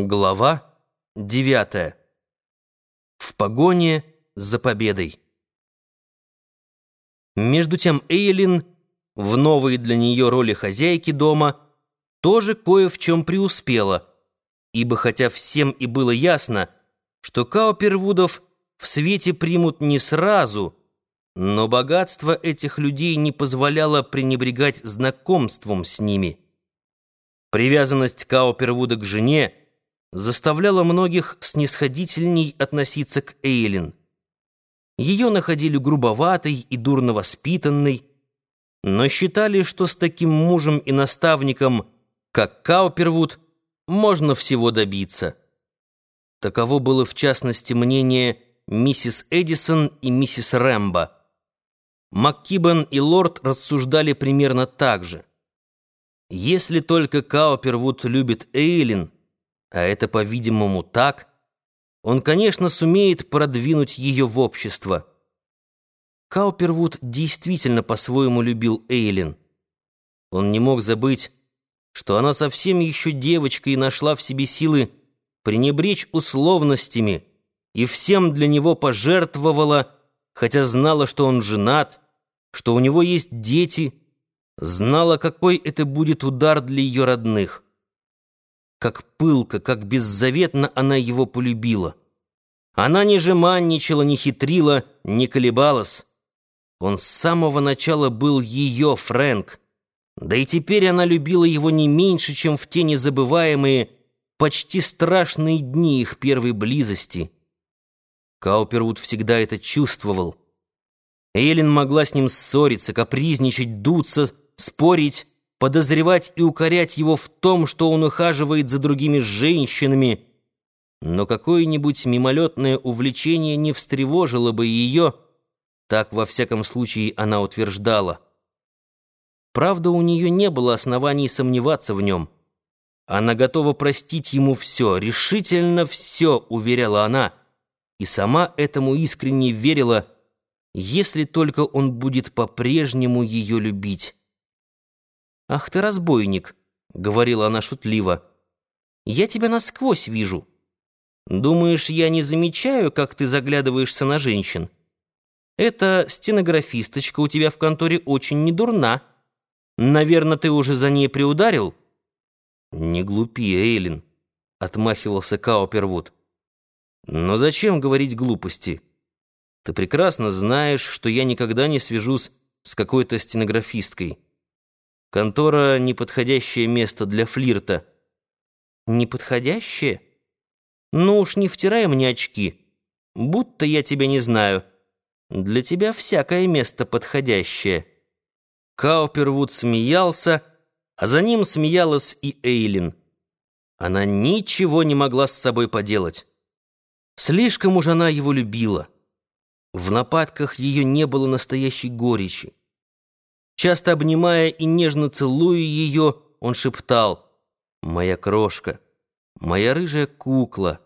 Глава 9. В погоне за победой. Между тем Эйлин, в новой для нее роли хозяйки дома, тоже кое в чем преуспела, ибо хотя всем и было ясно, что Каупервудов в свете примут не сразу, но богатство этих людей не позволяло пренебрегать знакомством с ними. Привязанность Каупервуда к жене — заставляло многих снисходительней относиться к Эйлин. Ее находили грубоватой и дурно воспитанной, но считали, что с таким мужем и наставником, как Каупервуд, можно всего добиться. Таково было в частности мнение миссис Эдисон и миссис Рэмбо. МакКибен и Лорд рассуждали примерно так же. Если только Каупервуд любит Эйлин, а это, по-видимому, так, он, конечно, сумеет продвинуть ее в общество. Каупервуд действительно по-своему любил Эйлин. Он не мог забыть, что она совсем еще девочка и нашла в себе силы пренебречь условностями и всем для него пожертвовала, хотя знала, что он женат, что у него есть дети, знала, какой это будет удар для ее родных как пылко, как беззаветно она его полюбила. Она не жеманничала, не хитрила, не колебалась. Он с самого начала был ее Фрэнк. Да и теперь она любила его не меньше, чем в те незабываемые, почти страшные дни их первой близости. Каупервуд всегда это чувствовал. Эйлин могла с ним ссориться, капризничать, дуться, спорить, подозревать и укорять его в том, что он ухаживает за другими женщинами, но какое-нибудь мимолетное увлечение не встревожило бы ее, так во всяком случае она утверждала. Правда, у нее не было оснований сомневаться в нем. Она готова простить ему все, решительно все, уверяла она, и сама этому искренне верила, если только он будет по-прежнему ее любить. «Ах ты разбойник!» — говорила она шутливо. «Я тебя насквозь вижу. Думаешь, я не замечаю, как ты заглядываешься на женщин? Эта стенографисточка у тебя в конторе очень недурна. Наверное, ты уже за ней приударил?» «Не глупи, Эйлин», — отмахивался Каупервуд. «Но зачем говорить глупости? Ты прекрасно знаешь, что я никогда не свяжусь с какой-то стенографисткой». Контора — неподходящее место для флирта. Неподходящее? Ну уж не втирай мне очки. Будто я тебя не знаю. Для тебя всякое место подходящее. Каупервуд смеялся, а за ним смеялась и Эйлин. Она ничего не могла с собой поделать. Слишком уж она его любила. В нападках ее не было настоящей горечи. Часто обнимая и нежно целуя ее, он шептал «Моя крошка, моя рыжая кукла,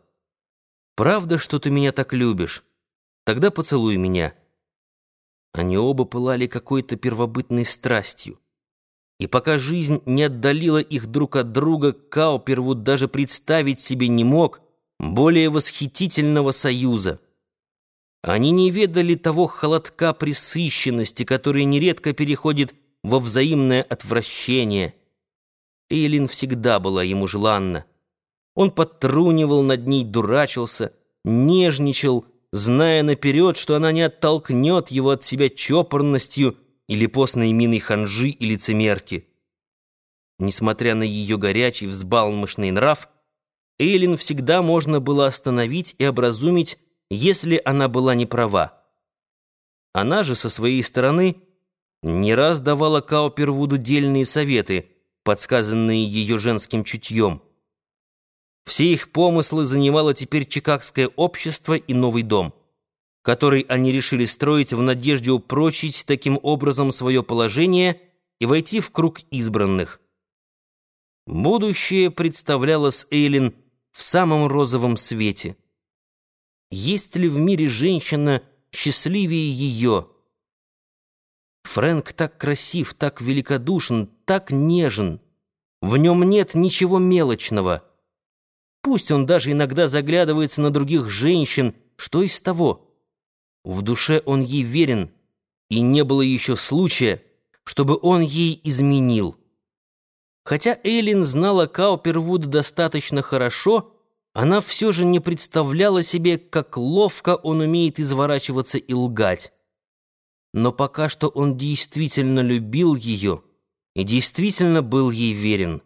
правда, что ты меня так любишь? Тогда поцелуй меня». Они оба пылали какой-то первобытной страстью. И пока жизнь не отдалила их друг от друга, Каупервуд даже представить себе не мог более восхитительного союза. Они не ведали того холодка присыщенности, который нередко переходит во взаимное отвращение. Эйлин всегда была ему желанна. Он подтрунивал над ней, дурачился, нежничал, зная наперед, что она не оттолкнет его от себя чопорностью или постной миной ханжи и лицемерки. Несмотря на ее горячий, взбалмошный нрав, Эйлин всегда можно было остановить и образумить если она была не права. Она же со своей стороны не раз давала Каупервуду дельные советы, подсказанные ее женским чутьем. Все их помыслы занимало теперь Чикагское общество и новый дом, который они решили строить в надежде упрочить таким образом свое положение и войти в круг избранных. Будущее представлялось Эйлин в самом розовом свете. Есть ли в мире женщина счастливее ее? Фрэнк так красив, так великодушен, так нежен. В нем нет ничего мелочного. Пусть он даже иногда заглядывается на других женщин, что из того? В душе он ей верен, и не было еще случая, чтобы он ей изменил. Хотя Эйлин знала Каупервуда достаточно хорошо, она все же не представляла себе, как ловко он умеет изворачиваться и лгать. Но пока что он действительно любил ее и действительно был ей верен.